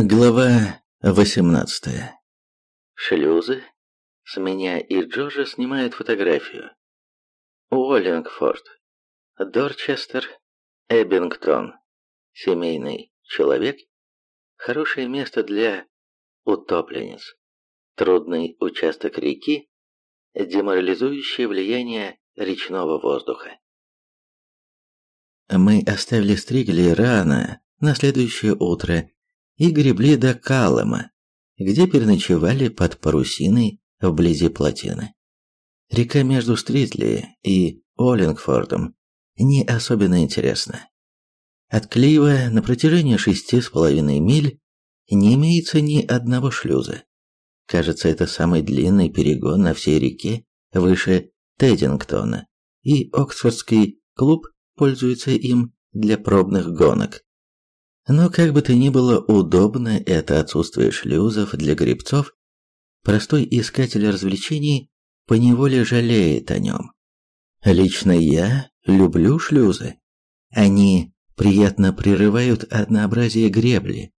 Глава 18. Шлюзы. С меня и Джорджа снимают фотографию. Уоллингфорд. Дорчестер. Эббингтон. Семейный человек. Хорошее место для утопленниц. Трудный участок реки. Деморализующее влияние речного воздуха. Мы оставили Стригли рано, на следующее утро, и гребли до Каллама, где переночевали под парусиной вблизи плотины. Река между Стритли и Оллингфордом не особенно интересна. От Клива на протяжении шести с половиной миль не имеется ни одного шлюза. Кажется, это самый длинный перегон на всей реке выше Теддингтона, и Оксфордский клуб пользуется им для пробных гонок. Но как бы то ни было удобно это отсутствие шлюзов для гребцов, простой искатель развлечений поневоле жалеет о нем. Лично я люблю шлюзы. Они приятно прерывают однообразие гребли.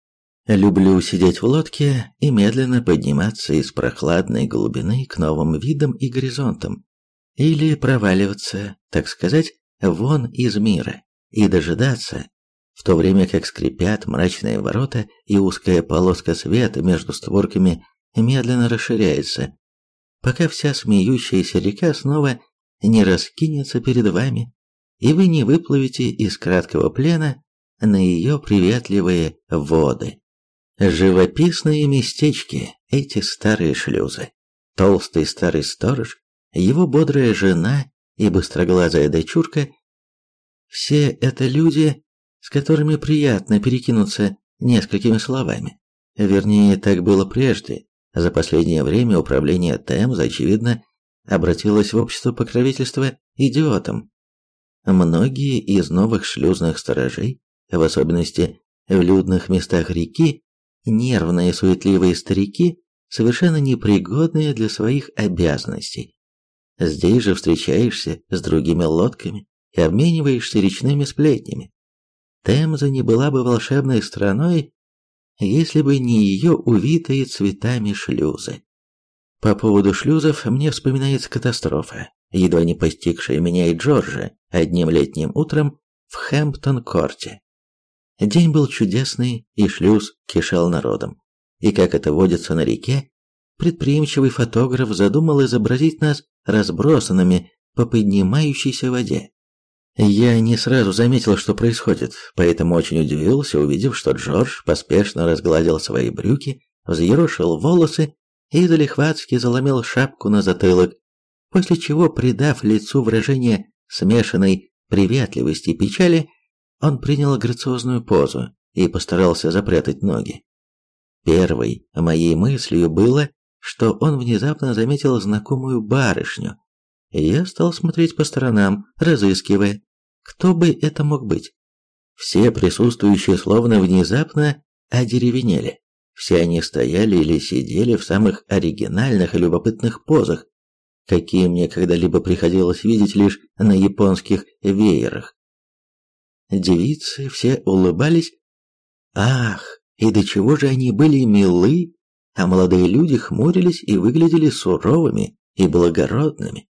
Люблю сидеть в лодке и медленно подниматься из прохладной глубины к новым видам и горизонтам. Или проваливаться, так сказать, вон из мира и дожидаться, в то время как скрипят мрачные ворота и узкая полоска света между створками медленно расширяется, пока вся смеющаяся река снова не раскинется перед вами, и вы не выплывете из краткого плена на ее приветливые воды. Живописные местечки, эти старые шлюзы. Толстый старый сторож, его бодрая жена и быстроглазая дочурка – все это люди, с которыми приятно перекинуться несколькими словами. Вернее, так было прежде. За последнее время управление Темз, очевидно, обратилось в общество покровительства идиотам. Многие из новых шлюзных сторожей, в особенности в людных местах реки, нервные суетливые старики, совершенно непригодные для своих обязанностей. Здесь же встречаешься с другими лодками и обмениваешься речными сплетнями. Темза не была бы волшебной страной, если бы не ее увитые цветами шлюзы. По поводу шлюзов мне вспоминается катастрофа, едва не постигшая меня и Джорджа одним летним утром в Хэмптон-корте. День был чудесный, и шлюз кишел народом. И как это водится на реке, предприимчивый фотограф задумал изобразить нас разбросанными по поднимающейся воде. Я не сразу заметил, что происходит, поэтому очень удивился, увидев, что Джордж поспешно разгладил свои брюки, взъерошил волосы и залихватски заломил шапку на затылок, после чего, придав лицу выражение смешанной приветливости и печали, он принял грациозную позу и постарался запрятать ноги. Первой моей мыслью было, что он внезапно заметил знакомую барышню. Я стал смотреть по сторонам, разыскивая, кто бы это мог быть? Все присутствующие словно внезапно одеревенели. Все они стояли или сидели в самых оригинальных и любопытных позах, какие мне когда-либо приходилось видеть лишь на японских веерах. Девицы все улыбались. Ах, и до чего же они были милы, а молодые люди хмурились и выглядели суровыми и благородными.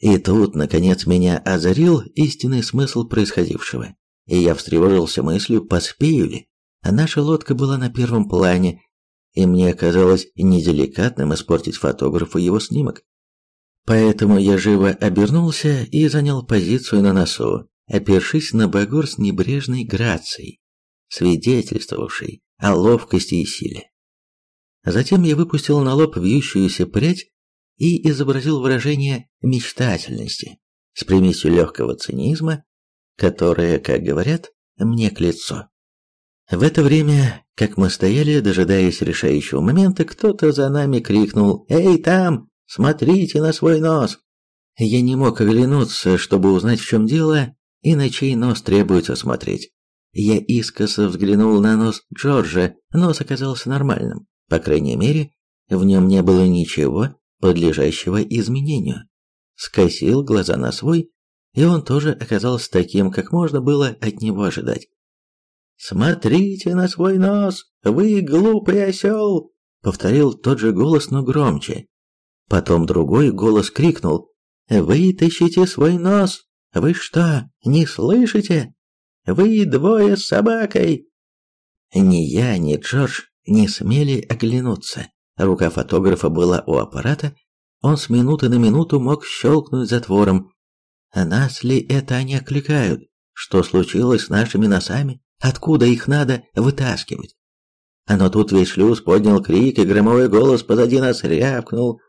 И тут, наконец, меня озарил истинный смысл происходившего, и я встревожился мыслью, поспею ли. А наша лодка была на первом плане, и мне казалось неделикатным испортить фотографу его снимок. Поэтому я живо обернулся и занял позицию на носу, опершись на багор с небрежной грацией, свидетельствовавшей о ловкости и силе. Затем я выпустил на лоб вьющуюся прядь и изобразил выражение мечтательности с примесью легкого цинизма, которое, как говорят, мне к лицу. В это время, как мы стояли, дожидаясь решающего момента, кто-то за нами крикнул «Эй, там! Смотрите на свой нос!» Я не мог оглянуться, чтобы узнать, в чем дело, и на чей нос требуется смотреть. Я искоса взглянул на нос Джорджа, нос оказался нормальным. По крайней мере, в нем не было ничего, подлежащего изменению. Скосил глаза на свой, и он тоже оказался таким, как можно было от него ожидать. «Смотрите на свой нос, вы глупый осел!» Повторил тот же голос, но громче. Потом другой голос крикнул «Вытащите свой нос! Вы что, не слышите? Вы двое с собакой!» Ни я, ни Джордж не смели оглянуться. Рука фотографа была у аппарата, он с минуты на минуту мог щелкнуть затвором. Нас ли это они окликают? Что случилось с нашими носами? Откуда их надо вытаскивать? Но тут весь шлюз поднял крик, и громовой голос позади нас рявкнул.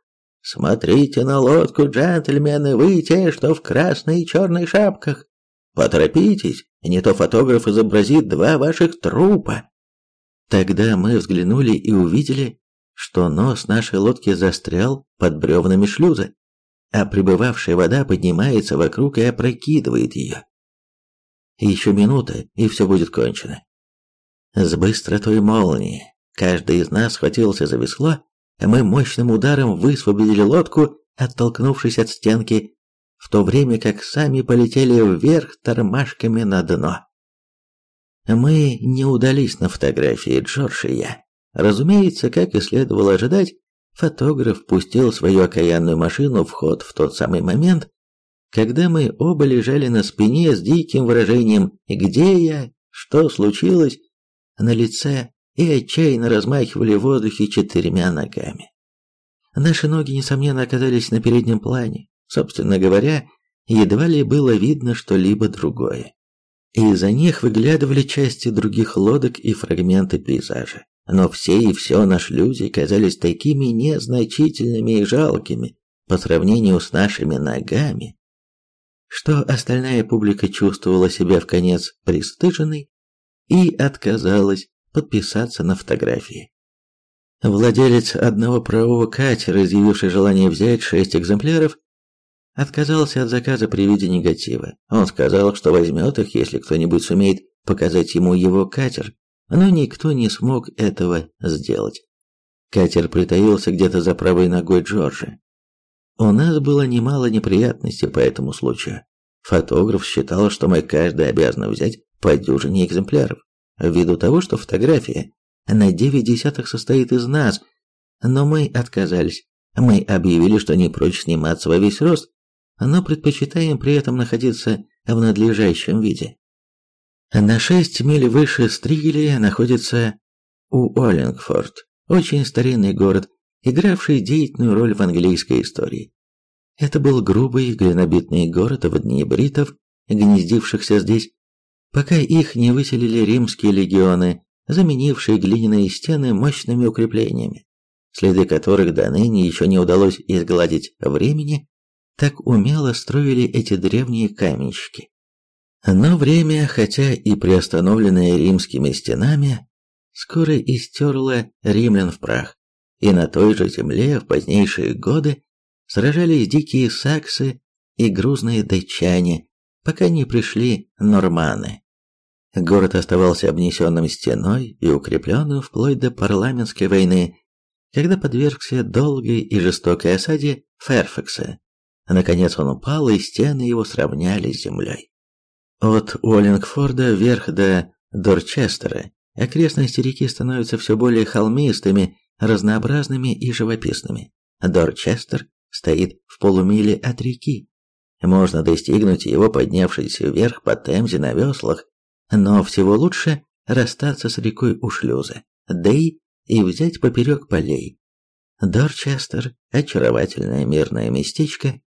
«Смотрите на лодку, джентльмены, вы те, что в красной и черной шапках! Поторопитесь, не то фотограф изобразит два ваших трупа!» Тогда мы взглянули и увидели, что нос нашей лодки застрял под бревнами шлюза, а прибывавшая вода поднимается вокруг и опрокидывает ее. Еще минута, и все будет кончено. С быстротой молнии каждый из нас схватился за весло, а мы мощным ударом высвободили лодку, оттолкнувшись от стенки, в то время как сами полетели вверх тормашками на дно. Мы не удались на фотографии Джордж и я. Разумеется, как и следовало ожидать, фотограф пустил свою окаянную машину в ход в тот самый момент, когда мы оба лежали на спине с диким выражением «Где я? Что случилось?» на лице и отчаянно размахивали в воздухе четырьмя ногами. Наши ноги, несомненно, оказались на переднем плане. Собственно говоря, едва ли было видно что-либо другое из-за них выглядывали части других лодок и фрагменты пейзажа. Но все и все наши люди казались такими незначительными и жалкими по сравнению с нашими ногами, что остальная публика чувствовала себя в конец пристыженной и отказалась подписаться на фотографии. Владелец одного правого катера, изъявивший желание взять шесть экземпляров, отказался от заказа при виде негатива. Он сказал, что возьмет их, если кто-нибудь сумеет показать ему его катер, но никто не смог этого сделать. Катер притаился где-то за правой ногой Джорджа. У нас было немало неприятностей по этому случаю. Фотограф считал, что мы каждый обязаны взять по дюжине экземпляров, ввиду того, что фотография на девять десятых состоит из нас, но мы отказались. Мы объявили, что не прочь сниматься во весь рост, но предпочитаем при этом находиться в надлежащем виде. На 6 миль выше Стригеля находится Уоллингфорд, очень старинный город, игравший деятельную роль в английской истории. Это был грубый глинобитный город в дни бритов, гнездившихся здесь, пока их не выселили римские легионы, заменившие глиняные стены мощными укреплениями, следы которых до ныне еще не удалось изгладить времени так умело строили эти древние каменщики. Но время, хотя и приостановленное римскими стенами, скоро истерло римлян в прах, и на той же земле в позднейшие годы сражались дикие саксы и грузные датчане, пока не пришли норманы. Город оставался обнесенным стеной и укрепленным вплоть до парламентской войны, когда подвергся долгой и жестокой осаде Ферфакса Наконец он упал, и стены его сравнялись с землей. От Уоллингфорда вверх до Дорчестера окрестности реки становятся все более холмистыми, разнообразными и живописными. Дорчестер стоит в полумиле от реки. Можно достигнуть его, поднявшись вверх по Темзе на веслах, но всего лучше расстаться с рекой у шлюза, Дей и взять поперек полей. Дорчестер – очаровательное мирное местечко,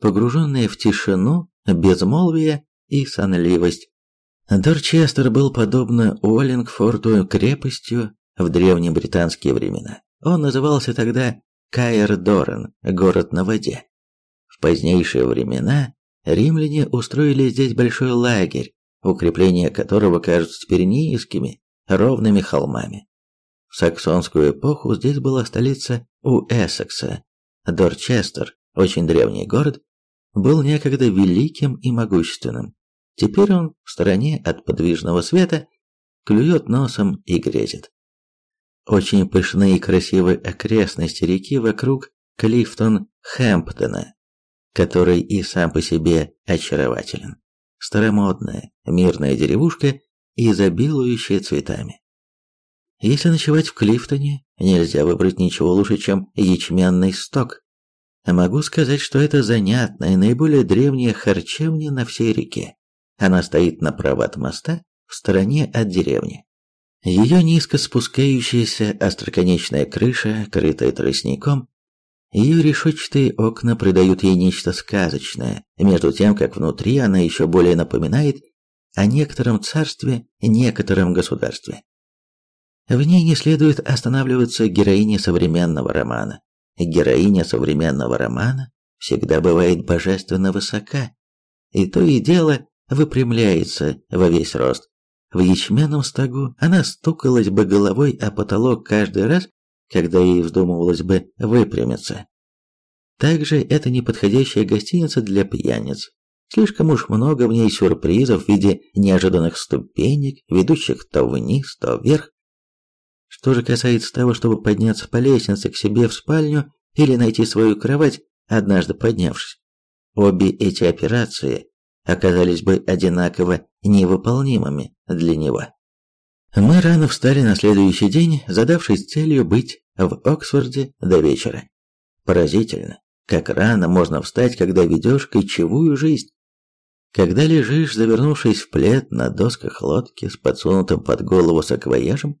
погруженные в тишину, безмолвие и сонливость. Дорчестер был подобно Уоллингфорду крепостью в древние британские времена. Он назывался тогда Каэр-Дорен, город на воде. В позднейшие времена римляне устроили здесь большой лагерь, укрепления которого кажутся теперь низкими, ровными холмами. В саксонскую эпоху здесь была столица у Эссекса. Дорчестер, очень древний город, был некогда великим и могущественным. Теперь он в стороне от подвижного света, клюет носом и грезит. Очень пышные и красивые окрестности реки вокруг Клифтон-Хэмптона, который и сам по себе очарователен. Старомодная, мирная деревушка изобилующая цветами. Если ночевать в Клифтоне, нельзя выбрать ничего лучше, чем ячменный сток. Могу сказать, что это занятная, наиболее древняя харчевня на всей реке. Она стоит направо от моста, в стороне от деревни. Ее низко спускающаяся остроконечная крыша, крытая тростником, ее решетчатые окна придают ей нечто сказочное, между тем, как внутри она еще более напоминает о некотором царстве, некотором государстве. В ней не следует останавливаться героине современного романа. Героиня современного романа всегда бывает божественно высока, и то и дело выпрямляется во весь рост. В ячменном стогу она стукалась бы головой о потолок каждый раз, когда ей вздумывалось бы выпрямиться. Также это неподходящая гостиница для пьяниц. Слишком уж много в ней сюрпризов в виде неожиданных ступенек, ведущих то вниз, то вверх. Что же касается того, чтобы подняться по лестнице к себе в спальню или найти свою кровать, однажды поднявшись, обе эти операции оказались бы одинаково невыполнимыми для него. Мы рано встали на следующий день, задавшись целью быть в Оксфорде до вечера. Поразительно, как рано можно встать, когда ведешь кочевую жизнь. Когда лежишь, завернувшись в плед на досках лодки с подсунутым под голову саквояжем,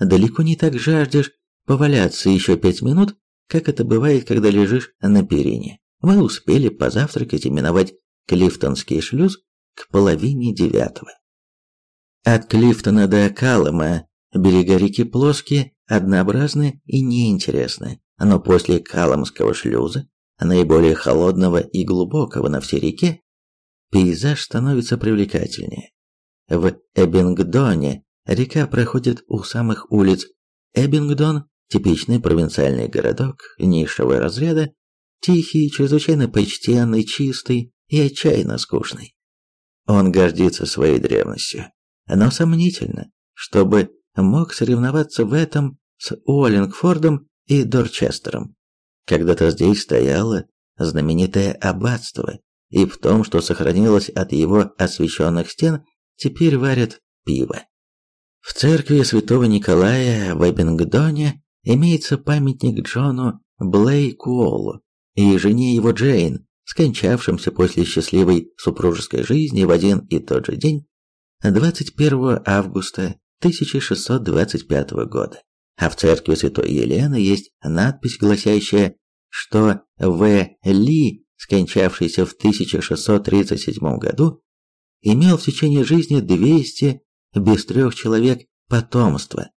далеко не так жаждешь поваляться еще пять минут, как это бывает, когда лежишь на перине. Мы успели позавтракать и миновать Клифтонский шлюз к половине девятого. От Клифтона до Каллама берега реки плоские, однообразны и неинтересны, но после Калламского шлюза, наиболее холодного и глубокого на всей реке, пейзаж становится привлекательнее. В Эббингдоне река проходит у самых улиц. Эббингдон – типичный провинциальный городок низшего разряда, тихий, чрезвычайно почтенный, чистый и отчаянно скучный. Он гордится своей древностью, но сомнительно, чтобы мог соревноваться в этом с Уоллингфордом и Дорчестером. Когда-то здесь стояло знаменитое аббатство, и в том, что сохранилось от его освященных стен, теперь варят пиво. В церкви святого Николая в Эббингдоне имеется памятник Джону Блейкуолу и жене его Джейн, скончавшимся после счастливой супружеской жизни в один и тот же день, 21 августа 1625 года. А в церкви Святой Елены есть надпись, гласящая, что В. Ли, скончавшийся в 1637 году, имел в течение жизни 200 без трех человек потомства.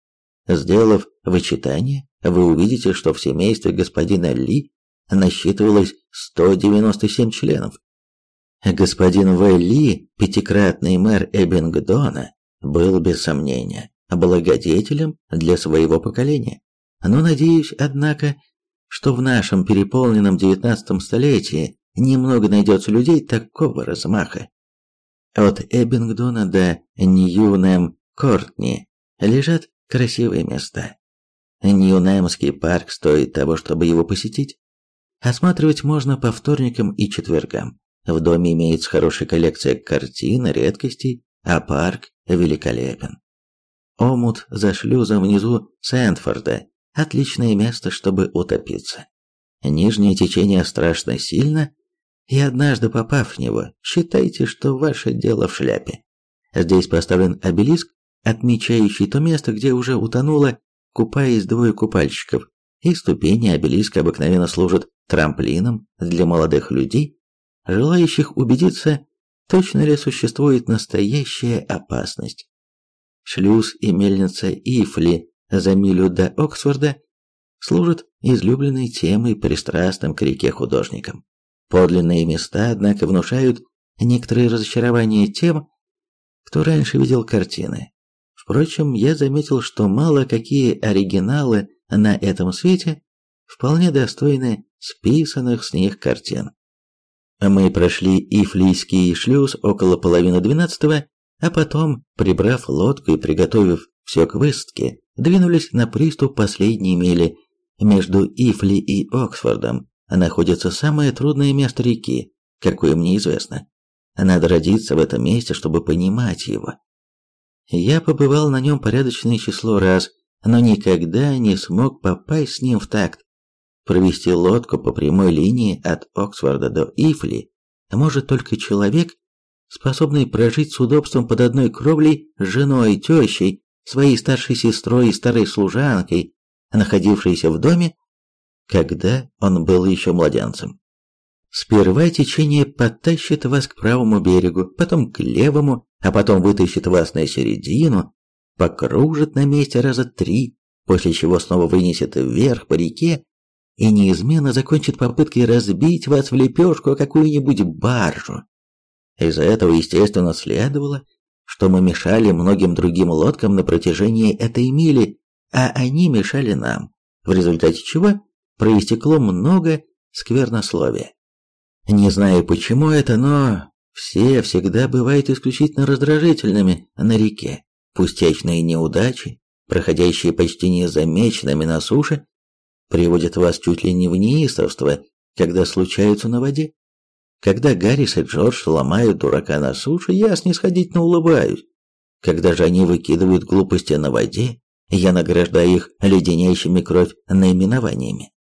Сделав вычитание, вы увидите, что в семействе господина Ли насчитывалось 197 членов. Господин В. Ли, пятикратный мэр Эббингдона, был без сомнения благодетелем для своего поколения. Но надеюсь, однако, что в нашем переполненном девятнадцатом столетии немного найдется людей такого размаха. От Эббингдона до Ньюнем-Кортни лежат красивые места. Ньюнемский парк стоит того, чтобы его посетить. Осматривать можно по вторникам и четвергам. В доме имеется хорошая коллекция картин, редкостей, а парк великолепен. Омут за шлюзом внизу Сэндфорда – отличное место, чтобы утопиться. Нижнее течение страшно сильно, и однажды попав в него, считайте, что ваше дело в шляпе. Здесь поставлен обелиск, отмечающий то место, где уже утонуло, купаясь двое купальщиков, и ступени обелиска обыкновенно служат трамплином для молодых людей, желающих убедиться, точно ли существует настоящая опасность. Шлюз и мельница Ифли за милю до Оксфорда служат излюбленной темой пристрастным к реке художникам. Подлинные места, однако, внушают некоторые разочарования тем, кто раньше видел картины. Впрочем, я заметил, что мало какие оригиналы на этом свете вполне достойны списанных с них картин. Мы прошли Ифлийский шлюз около половины двенадцатого, а потом, прибрав лодку и приготовив все к высадке, двинулись на приступ последней мили. Между Ифли и Оксфордом находится самое трудное место реки, какое мне известно. Надо родиться в этом месте, чтобы понимать его. Я побывал на нем порядочное число раз, но никогда не смог попасть с ним в такт. Провести лодку по прямой линии от Оксфорда до Ифли может только человек, способный прожить с удобством под одной кровлей с женой, тещей, своей старшей сестрой и старой служанкой, находившейся в доме, когда он был еще младенцем. Сперва течение подтащит вас к правому берегу, потом к левому, а потом вытащит вас на середину, покружит на месте раза три, после чего снова вынесет вверх по реке и неизменно закончит попыткой разбить вас в лепешку какую-нибудь баржу. Из-за этого, естественно, следовало, что мы мешали многим другим лодкам на протяжении этой мили, а они мешали нам, в результате чего проистекло много сквернословия. Не знаю почему это, но все всегда бывают исключительно раздражительными на реке. Пустячные неудачи, проходящие почти незамеченными на суше, приводят вас чуть ли не в неистовство, когда случаются на воде. Когда Гаррис и Джордж ломают дурака на суше, я снисходительно улыбаюсь. Когда же они выкидывают глупости на воде, я награждаю их леденящими кровь наименованиями.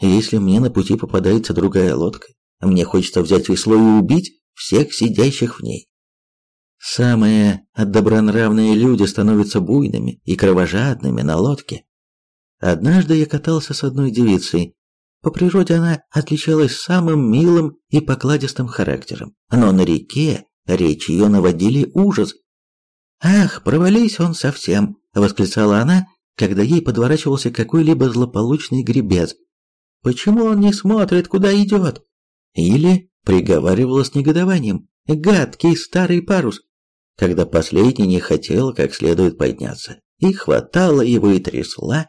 Если мне на пути попадается другая лодка, мне хочется взять весло и убить всех сидящих в ней. Самые добронравные люди становятся буйными и кровожадными на лодке. Однажды я катался с одной девицей. По природе она отличалась самым милым и покладистым характером, но на реке речь ее наводили ужас. «Ах, провались он совсем!» — восклицала она, когда ей подворачивался какой-либо злополучный гребец. «Почему он не смотрит, куда идет?» Или приговаривала с негодованием «гадкий старый парус», когда последний не хотел как следует подняться, и хватала его и трясла.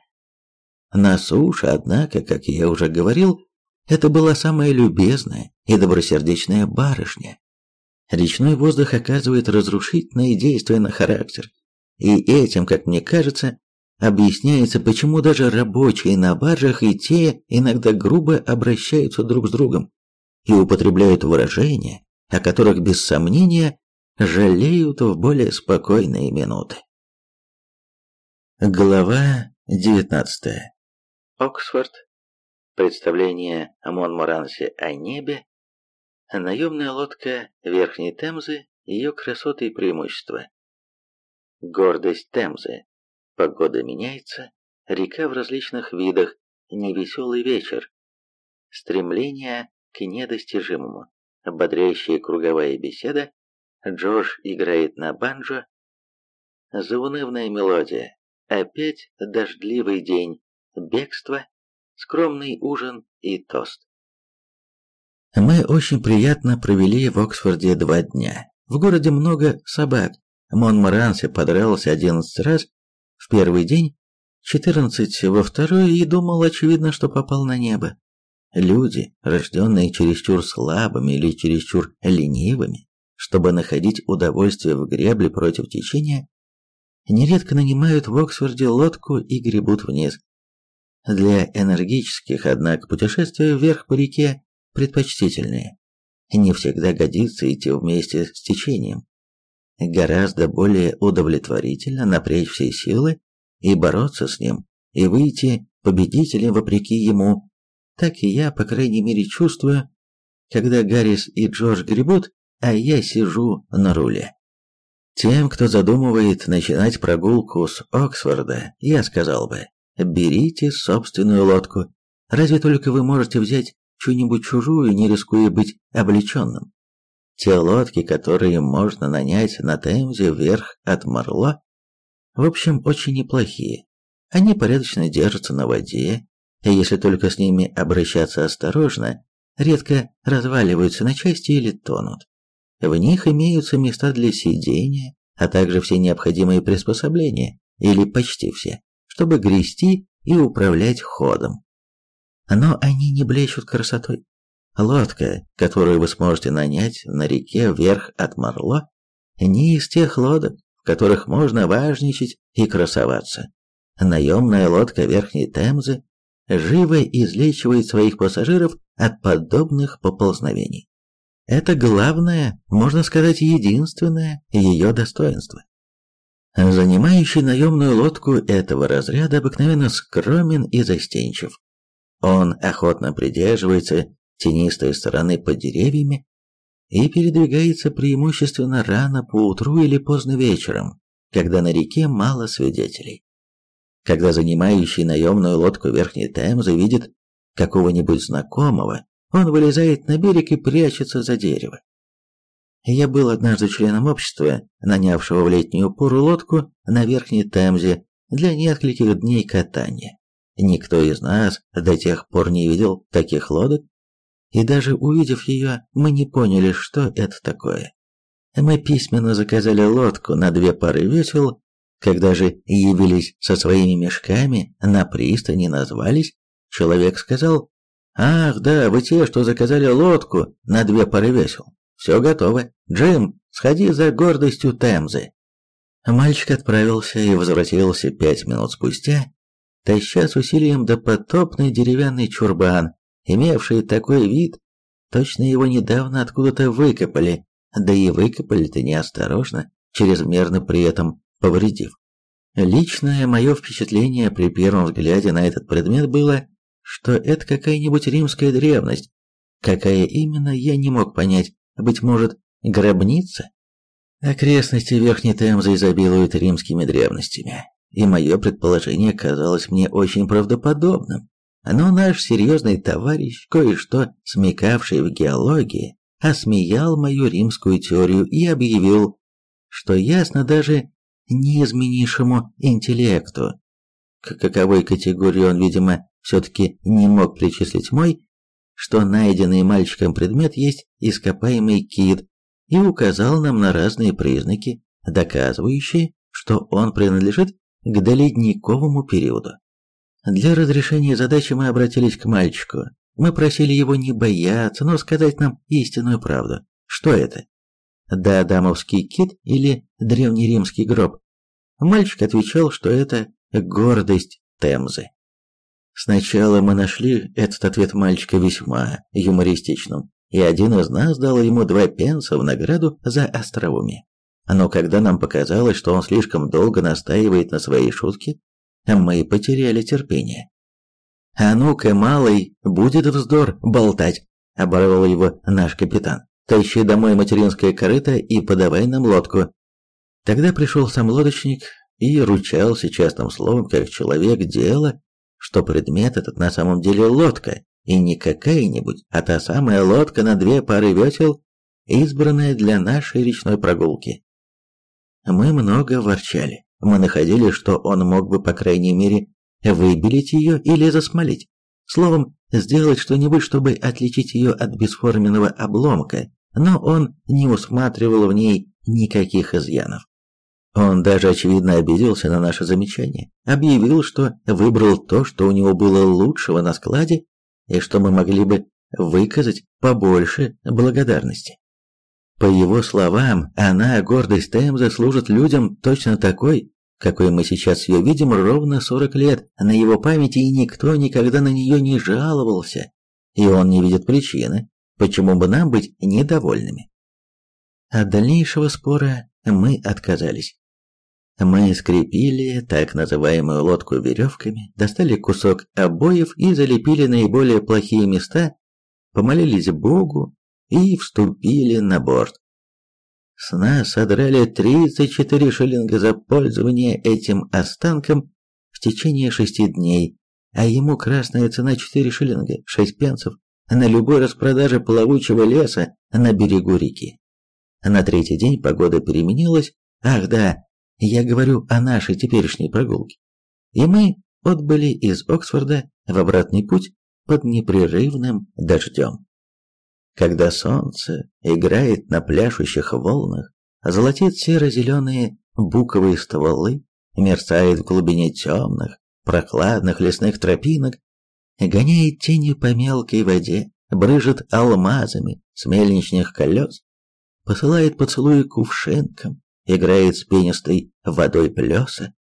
На суше, однако, как я уже говорил, это была самая любезная и добросердечная барышня. Речной воздух оказывает разрушительное действие на характер, и этим, как мне кажется, объясняется, почему даже рабочие на баржах и те иногда грубо обращаются друг с другом и употребляют выражения, о которых без сомнения жалеют в более спокойные минуты. Глава 19. Оксфорд. Представление о Монморансе о небе. Наемная лодка Верхней Темзы, ее красоты и преимущества. Гордость Темзы. Погода меняется, река в различных видах, невеселый вечер. Стремление к недостижимому. Бодрящая круговая беседа. Джош играет на банджо. Заунывная мелодия. Опять дождливый день. Бегство. Скромный ужин и тост. Мы очень приятно провели в Оксфорде два дня. В городе много собак. Монморанси подрался одиннадцать раз в первый день, четырнадцать во второй и думал, очевидно, что попал на небо. Люди, рожденные чересчур слабыми или чересчур ленивыми, чтобы находить удовольствие в гребле против течения, нередко нанимают в Оксфорде лодку и гребут вниз. Для энергических, однако, путешествия вверх по реке предпочтительнее. Не всегда годится идти вместе с течением. Гораздо более удовлетворительно напрячь все силы и бороться с ним, и выйти победителем вопреки ему так и я, по крайней мере, чувствую, когда Гаррис и Джордж гребут, а я сижу на руле. Тем, кто задумывает начинать прогулку с Оксфорда, я сказал бы, берите собственную лодку. Разве только вы можете взять чью-нибудь чужую, не рискуя быть облеченным. Те лодки, которые можно нанять на Темзе вверх от Марло, в общем, очень неплохие. Они порядочно держатся на воде если только с ними обращаться осторожно, редко разваливаются на части или тонут. В них имеются места для сидения, а также все необходимые приспособления, или почти все, чтобы грести и управлять ходом. Но они не блещут красотой. Лодка, которую вы сможете нанять на реке вверх от Марло, не из тех лодок, в которых можно важничать и красоваться. Наемная лодка Верхней Темзы живо излечивает своих пассажиров от подобных поползновений. Это главное, можно сказать, единственное ее достоинство. Занимающий наемную лодку этого разряда обыкновенно скромен и застенчив. Он охотно придерживается тенистой стороны под деревьями и передвигается преимущественно рано по утру или поздно вечером, когда на реке мало свидетелей. Когда занимающий наемную лодку Верхней Темзы видит какого-нибудь знакомого, он вылезает на берег и прячется за дерево. Я был однажды членом общества, нанявшего в летнюю пору лодку на Верхней Темзе для нескольких дней катания. Никто из нас до тех пор не видел таких лодок, и даже увидев ее, мы не поняли, что это такое. Мы письменно заказали лодку на две пары весел, когда же явились со своими мешками, на пристани назвались, человек сказал, «Ах, да, вы те, что заказали лодку на две пары весел. Все готово. Джим, сходи за гордостью Темзы». Мальчик отправился и возвратился пять минут спустя, таща с усилием допотопный деревянный чурбан, имевший такой вид, точно его недавно откуда-то выкопали, да и выкопали-то неосторожно, чрезмерно при этом повредив. Личное мое впечатление при первом взгляде на этот предмет было, что это какая-нибудь римская древность. Какая именно, я не мог понять. Быть может, гробница? Окрестности Верхней Темзы изобилуют римскими древностями, и мое предположение казалось мне очень правдоподобным. Но наш серьезный товарищ, кое-что смекавший в геологии, осмеял мою римскую теорию и объявил, что ясно даже неизменнейшему интеллекту, к каковой категории он, видимо, все-таки не мог причислить мой, что найденный мальчиком предмет есть ископаемый кит, и указал нам на разные признаки, доказывающие, что он принадлежит к доледниковому периоду. Для разрешения задачи мы обратились к мальчику. Мы просили его не бояться, но сказать нам истинную правду. Что это? Да, дамовский кит или древнеримский гроб? Мальчик отвечал, что это гордость Темзы. Сначала мы нашли этот ответ мальчика весьма юмористичным, и один из нас дал ему два пенса в награду за остроумие. Но когда нам показалось, что он слишком долго настаивает на своей шутке, мы потеряли терпение. «А ну-ка, малый, будет вздор болтать», — оборвал его наш капитан. «Тащи домой материнское корыто и подавай нам лодку». Тогда пришел сам лодочник и ручался частным словом, как человек дела, что предмет этот на самом деле лодка, и не какая-нибудь, а та самая лодка на две пары весел, избранная для нашей речной прогулки. Мы много ворчали. Мы находили, что он мог бы, по крайней мере, выбелить ее или засмолить. Словом, сделать что-нибудь, чтобы отличить ее от бесформенного обломка, но он не усматривал в ней никаких изъянов. Он даже, очевидно, обиделся на наше замечание, объявил, что выбрал то, что у него было лучшего на складе, и что мы могли бы выказать побольше благодарности. По его словам, она, гордость Темза, служит людям точно такой, какой мы сейчас ее видим ровно 40 лет на его памяти, и никто никогда на нее не жаловался, и он не видит причины, почему бы нам быть недовольными. От дальнейшего спора мы отказались. Мы скрепили так называемую лодку веревками, достали кусок обоев и залепили наиболее плохие места, помолились Богу и вступили на борт. С нас содрали 34 шиллинга за пользование этим останком в течение шести дней, а ему красная цена 4 шиллинга, 6 пенсов на любой распродаже плавучего леса на берегу реки. На третий день погода переменилась, ах да, я говорю о нашей теперешней прогулке. И мы отбыли из Оксфорда в обратный путь под непрерывным дождем. Когда солнце играет на пляшущих волнах, золотит серо-зеленые буковые стволы, мерцает в глубине темных, прохладных лесных тропинок, гоняет тени по мелкой воде, брыжет алмазами с мельничных колес, посылает поцелуи кувшинкам, играет с пенистой водой плеса,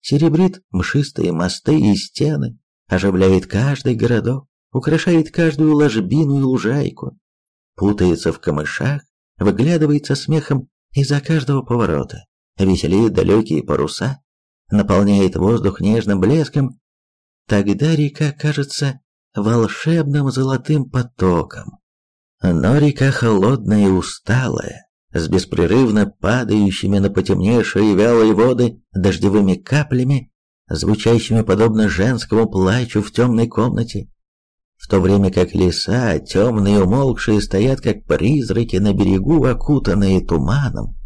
серебрит мшистые мосты и стены, оживляет каждый городок, украшает каждую ложбину и лужайку, путается в камышах, выглядывает со смехом из-за каждого поворота, веселит далекие паруса, наполняет воздух нежным блеском, тогда река кажется волшебным золотым потоком. Но река холодная и усталая, с беспрерывно падающими на потемневшие вялые воды дождевыми каплями, звучащими подобно женскому плачу в темной комнате, в то время как леса, темные и умолкшие, стоят как призраки на берегу, окутанные туманом,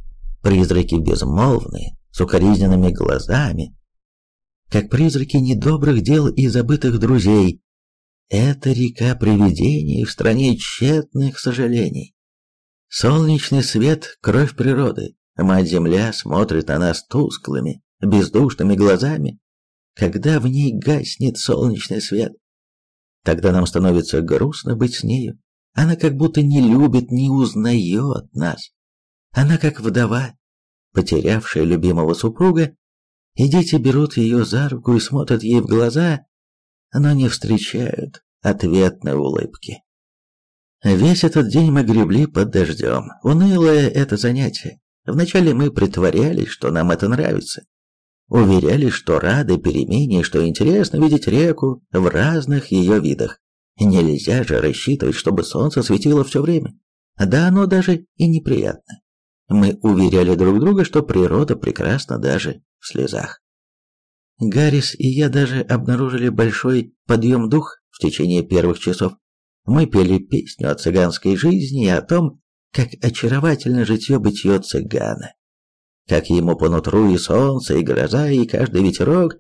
призраки безмолвные, с укоризненными глазами, как призраки недобрых дел и забытых друзей. Это река привидений в стране тщетных сожалений. Солнечный свет – кровь природы. Мать-Земля смотрит на нас тусклыми, бездушными глазами, когда в ней гаснет солнечный свет. Тогда нам становится грустно быть с нею. Она как будто не любит, не узнает нас. Она как вдова, потерявшая любимого супруга, и дети берут ее за руку и смотрят ей в глаза, но не встречают ответной улыбки. Весь этот день мы гребли под дождем. Унылое это занятие. Вначале мы притворялись, что нам это нравится. Уверяли, что рады перемене, что интересно видеть реку в разных ее видах. Нельзя же рассчитывать, чтобы солнце светило все время. Да оно даже и неприятно. Мы уверяли друг друга, что природа прекрасна даже в слезах. Гаррис и я даже обнаружили большой подъем дух в течение первых часов. Мы пели песню о цыганской жизни и о том, как очаровательно житье-бытие цыгана как ему по нутру и солнце, и гроза, и каждый ветерок,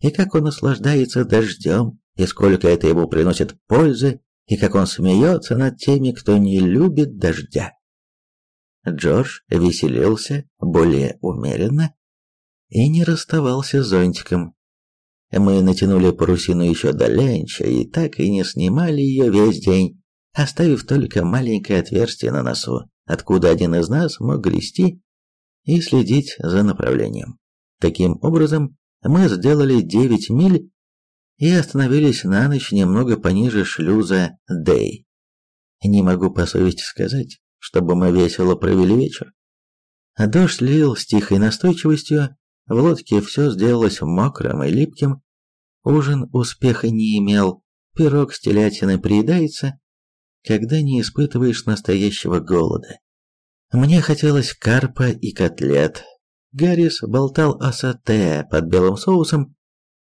и как он наслаждается дождем, и сколько это ему приносит пользы, и как он смеется над теми, кто не любит дождя. Джордж веселился более умеренно и не расставался с зонтиком. Мы натянули парусину еще до ленча и так и не снимали ее весь день, оставив только маленькое отверстие на носу, откуда один из нас мог грести и следить за направлением. Таким образом, мы сделали 9 миль и остановились на ночь немного пониже шлюза Дэй. Не могу по совести сказать, чтобы мы весело провели вечер. Дождь лил с тихой настойчивостью, в лодке все сделалось мокрым и липким, ужин успеха не имел, пирог с телятиной приедается, когда не испытываешь настоящего голода. Мне хотелось карпа и котлет. Гаррис болтал о сате под белым соусом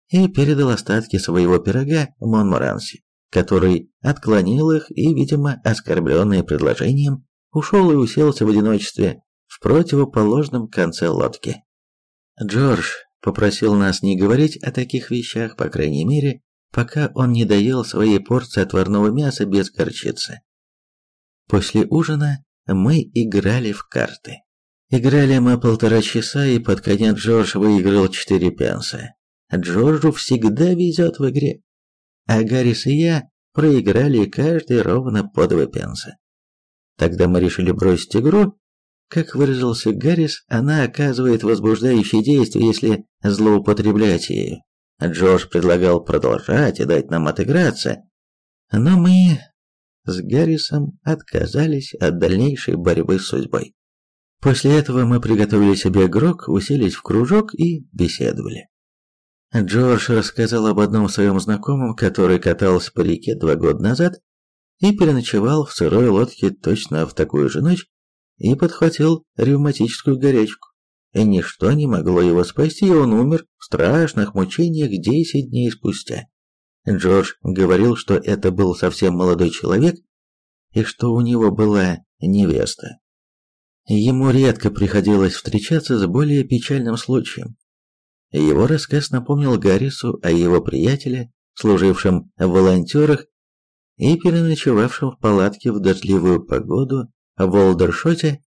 и передал остатки своего пирога Монморанси, который отклонил их и, видимо, оскорбленный предложением, ушел и уселся в одиночестве в противоположном конце лодки. Джордж попросил нас не говорить о таких вещах, по крайней мере, пока он не доел своей порции отварного мяса без горчицы. После ужина мы играли в карты. Играли мы полтора часа, и под конец Джордж выиграл четыре пенса. Джорджу всегда везет в игре. А Гаррис и я проиграли каждый ровно по два пенса. Тогда мы решили бросить игру. Как выразился Гаррис, она оказывает возбуждающее действие, если злоупотреблять ею. Джордж предлагал продолжать и дать нам отыграться, но мы с Гаррисом отказались от дальнейшей борьбы с судьбой. После этого мы приготовили себе грок, уселись в кружок и беседовали. Джордж рассказал об одном своем знакомом, который катался по реке два года назад и переночевал в сырой лодке точно в такую же ночь и подхватил ревматическую горячку. Ничто не могло его спасти, и он умер в страшных мучениях десять дней спустя. Джордж говорил, что это был совсем молодой человек и что у него была невеста. Ему редко приходилось встречаться с более печальным случаем. Его рассказ напомнил Гаррису о его приятеле, служившем в волонтерах и переночевавшем в палатке в дождливую погоду в Волдершоте,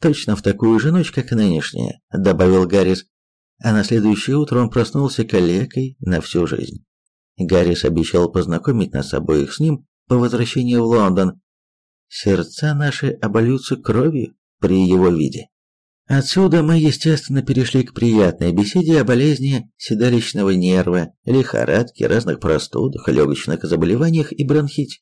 точно в такую же ночь, как нынешняя, добавил Гаррис, а на следующее утро он проснулся калекой на всю жизнь. Гаррис обещал познакомить нас обоих с ним по возвращении в Лондон. Сердца наши обольются кровью при его виде. Отсюда мы, естественно, перешли к приятной беседе о болезни седалищного нерва, лихорадке, разных простудах, легочных заболеваниях и бронхите.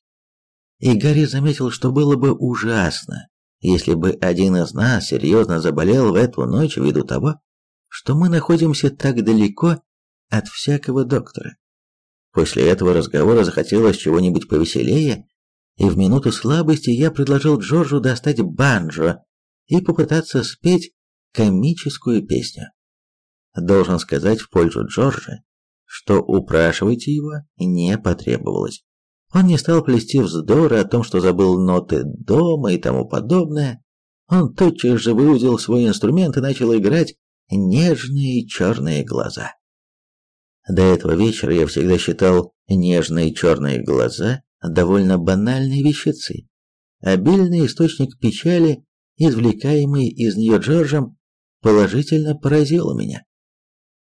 И Гарри заметил, что было бы ужасно, если бы один из нас серьезно заболел в эту ночь ввиду того, что мы находимся так далеко от всякого доктора. После этого разговора захотелось чего-нибудь повеселее, и в минуту слабости я предложил Джорджу достать банджо и попытаться спеть комическую песню. Должен сказать в пользу Джорджа, что упрашивать его не потребовалось. Он не стал плести вздоры о том, что забыл ноты дома и тому подобное. Он тотчас же выудил свой инструмент и начал играть нежные черные глаза. До этого вечера я всегда считал нежные черные глаза довольно банальной вещицей. Обильный источник печали, извлекаемый из нее Джорджем, положительно поразил меня.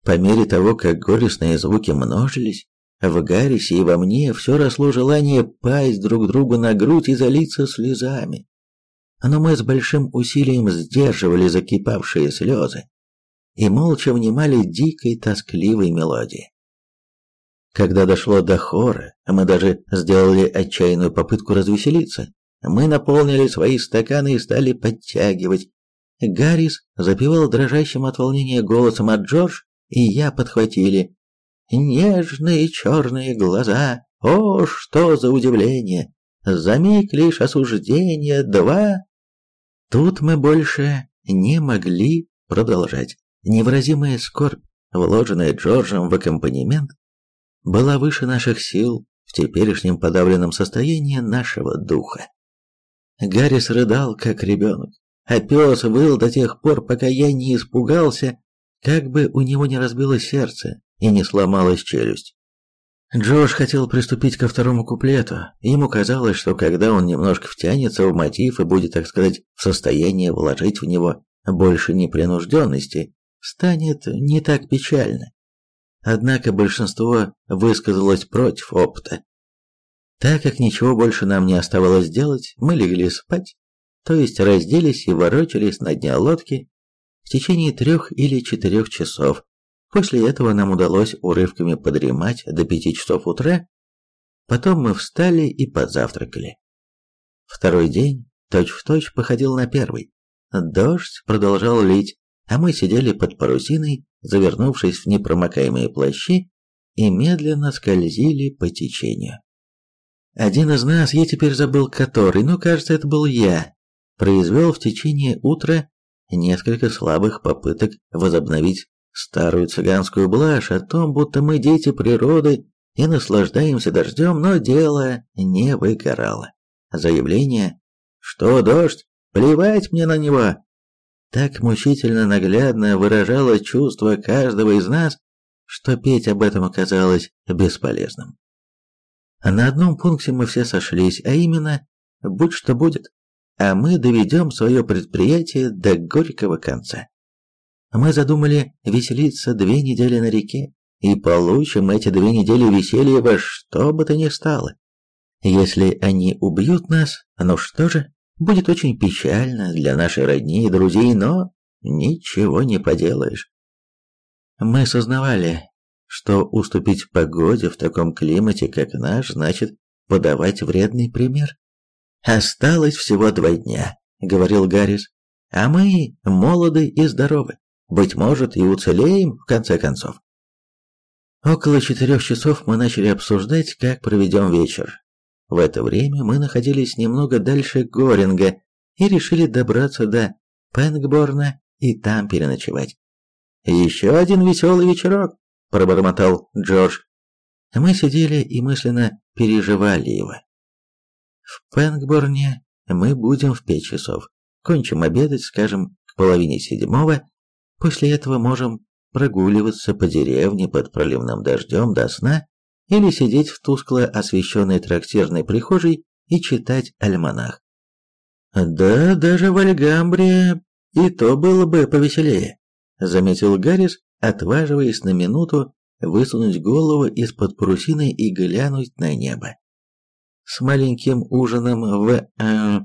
По мере того, как горестные звуки множились, в Гаррисе и во мне все росло желание пасть друг другу на грудь и залиться слезами. Но мы с большим усилием сдерживали закипавшие слезы и молча внимали дикой тоскливой мелодии. Когда дошло до хора, мы даже сделали отчаянную попытку развеселиться. Мы наполнили свои стаканы и стали подтягивать. Гаррис запевал дрожащим от волнения голосом, а Джордж и я подхватили Нежные черные глаза, о, что за удивление! За миг лишь осуждение, два... Тут мы больше не могли продолжать. Невыразимая скорбь, вложенная Джорджем в аккомпанемент, была выше наших сил в теперешнем подавленном состоянии нашего духа. Гаррис рыдал, как ребенок, а пес выл до тех пор, пока я не испугался, как бы у него не разбилось сердце, и не сломалась челюсть. Джош хотел приступить ко второму куплету. Ему казалось, что когда он немножко втянется в мотив и будет, так сказать, в состоянии вложить в него больше непринужденности, станет не так печально. Однако большинство высказалось против опыта. Так как ничего больше нам не оставалось делать, мы легли спать, то есть разделись и ворочались на дне лодки в течение трех или четырех часов, После этого нам удалось урывками подремать до пяти часов утра, потом мы встали и позавтракали. Второй день точь-в-точь точь походил на первый. Дождь продолжал лить, а мы сидели под парусиной, завернувшись в непромокаемые плащи, и медленно скользили по течению. Один из нас, я теперь забыл который, но кажется, это был я, произвел в течение утра несколько слабых попыток возобновить старую цыганскую блажь о том, будто мы дети природы и наслаждаемся дождем, но дело не выгорало. Заявление «Что дождь? Плевать мне на него!» так мучительно наглядно выражало чувство каждого из нас, что петь об этом оказалось бесполезным. На одном пункте мы все сошлись, а именно «будь что будет», а мы доведем свое предприятие до горького конца. Мы задумали веселиться две недели на реке, и получим эти две недели веселья во что бы то ни стало. Если они убьют нас, ну что же, будет очень печально для нашей родни и друзей, но ничего не поделаешь. Мы сознавали, что уступить погоде в таком климате, как наш, значит подавать вредный пример. «Осталось всего два дня», — говорил Гаррис, — «а мы молоды и здоровы. Быть может, и уцелеем в конце концов. Около четырех часов мы начали обсуждать, как проведем вечер. В это время мы находились немного дальше Горинга и решили добраться до Пенгборна и там переночевать. «Еще один веселый вечерок», – пробормотал Джордж. Мы сидели и мысленно переживали его. В Пенгборне мы будем в пять часов. Кончим обедать, скажем, к половине седьмого, После этого можем прогуливаться по деревне под проливным дождем до сна или сидеть в тускло освещенной трактирной прихожей и читать альманах. «Да, даже в Альгамбре и то было бы повеселее», — заметил Гаррис, отваживаясь на минуту высунуть голову из-под парусины и глянуть на небо. С маленьким ужином в... Э,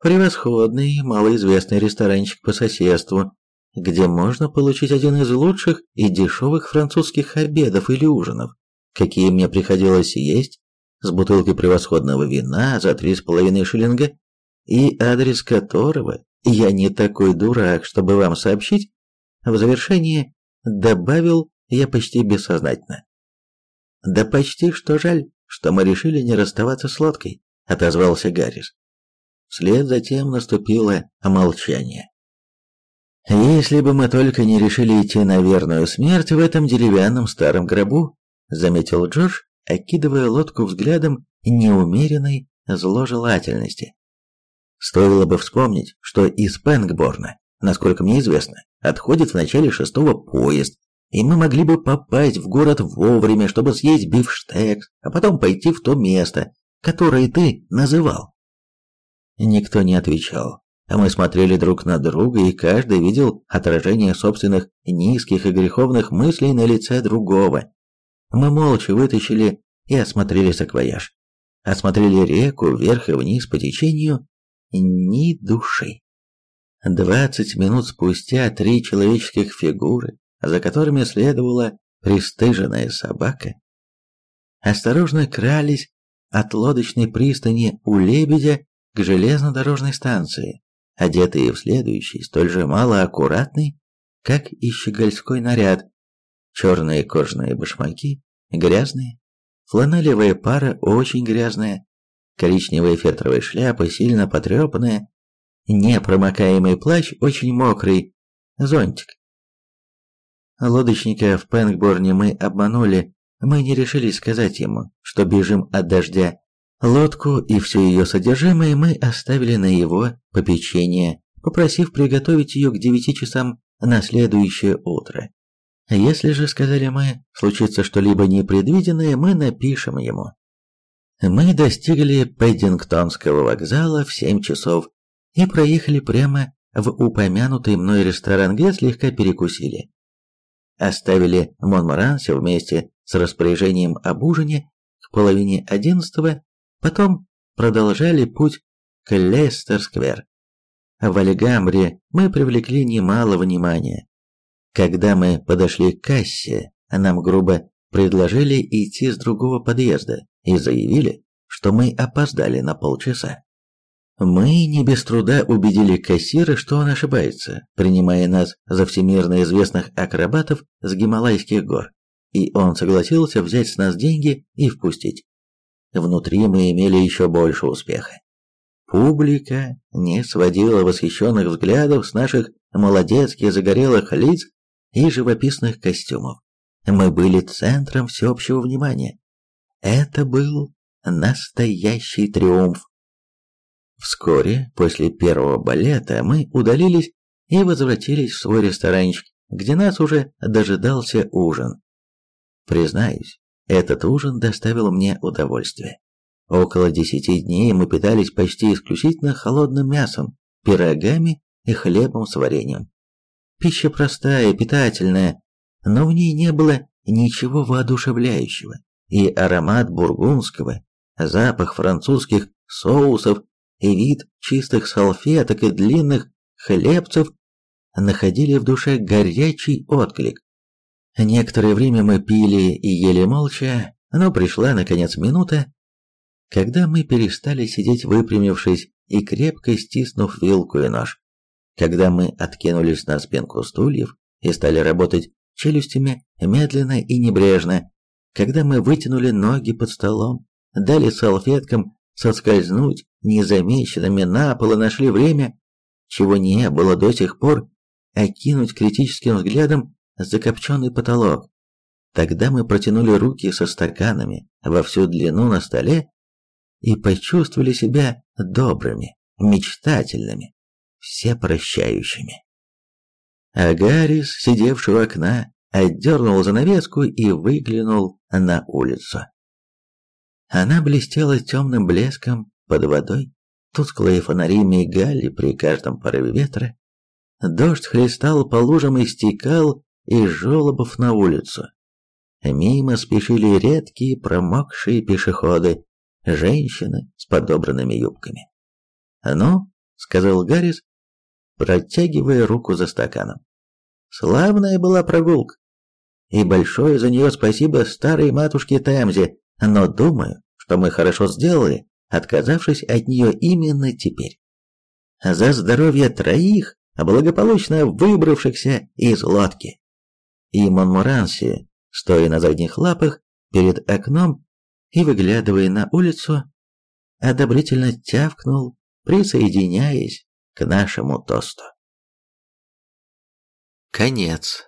превосходный, малоизвестный ресторанчик по соседству, где можно получить один из лучших и дешевых французских обедов или ужинов, какие мне приходилось есть, с бутылкой превосходного вина за три с половиной шиллинга и адрес которого я не такой дурак, чтобы вам сообщить, в завершении добавил я почти бессознательно. Да почти что жаль, что мы решили не расставаться с лодкой, отозвался Гаррис. Вслед затем наступило молчание. Если бы мы только не решили идти на верную смерть в этом деревянном старом гробу, заметил Джордж, окидывая лодку взглядом неумеренной зложелательности. Стоило бы вспомнить, что из Пэнгборна, насколько мне известно, отходит в начале шестого поезд, и мы могли бы попасть в город вовремя, чтобы съесть бифштекс, а потом пойти в то место, которое ты называл. Никто не отвечал, мы смотрели друг на друга, и каждый видел отражение собственных низких и греховных мыслей на лице другого. Мы молча вытащили и осмотрели саквояж. Осмотрели реку вверх и вниз по течению, ни души. Двадцать минут спустя три человеческих фигуры, за которыми следовала пристыженная собака, осторожно крались от лодочной пристани у Лебедя к железнодорожной станции, одетые в следующий, столь же малоаккуратный, как и щегольской наряд, черные кожаные башмаки, грязные, фланелевая пара очень грязная, коричневая фетровая шляпа сильно потрепанная, непромокаемый плащ очень мокрый, зонтик. Лодочника в Пэнгборне мы обманули, мы не решились сказать ему, что бежим от дождя. Лодку и все ее содержимое мы оставили на его попечение, попросив приготовить ее к девяти часам на следующее утро. Если же, сказали мы, случится что-либо непредвиденное, мы напишем ему. Мы достигли Пэддингтонского вокзала в семь часов и проехали прямо в упомянутый мной ресторан, где слегка перекусили. Оставили Монмаранси вместе с распоряжением об ужине к половине одиннадцатого, потом продолжали путь к Лестер-сквер. В Альгамбре мы привлекли немало внимания. Когда мы подошли к кассе, нам грубо предложили идти с другого подъезда и заявили, что мы опоздали на полчаса. Мы не без труда убедили кассира, что он ошибается, принимая нас за всемирно известных акробатов с Гималайских гор, и он согласился взять с нас деньги и впустить. Внутри мы имели еще больше успеха. Публика не сводила восхищенных взглядов с наших молодецких загорелых лиц и живописных костюмов. Мы были центром всеобщего внимания. Это был настоящий триумф. Вскоре после первого балета мы удалились и возвратились в свой ресторанчик, где нас уже дожидался ужин. Признаюсь, этот ужин доставил мне удовольствие. Около десяти дней мы питались почти исключительно холодным мясом, пирогами и хлебом с вареньем. Пища простая, питательная, но в ней не было ничего воодушевляющего, и аромат бургундского, запах французских соусов и вид чистых салфеток и длинных хлебцев находили в душе горячий отклик. Некоторое время мы пили и ели молча, но пришла, наконец, минута, когда мы перестали сидеть выпрямившись и крепко стиснув вилку и нож. Когда мы откинулись на спинку стульев и стали работать челюстями медленно и небрежно, когда мы вытянули ноги под столом, дали салфеткам соскользнуть незамеченными на пол и нашли время, чего не было до сих пор, окинуть критическим взглядом закопченный потолок. Тогда мы протянули руки со стаканами во всю длину на столе и почувствовали себя добрыми, мечтательными всепрощающими. Гаррис, сидевший у окна, отдернул занавеску и выглянул на улицу. Она блестела темным блеском под водой, тусклые фонари мигали при каждом порыве ветра, дождь хлестал по лужам и стекал из желобов на улицу. Мимо спешили редкие промокшие пешеходы, женщины с подобранными юбками. «Ну, — сказал Гаррис, протягивая руку за стаканом. «Славная была прогулка. И большое за нее спасибо старой матушке Темзе, но думаю, что мы хорошо сделали, отказавшись от нее именно теперь. за здоровье троих, благополучно выбравшихся из лодки. И Монморанси, стоя на задних лапах перед окном и выглядывая на улицу, одобрительно тявкнул, присоединяясь к нашему тосту. Конец.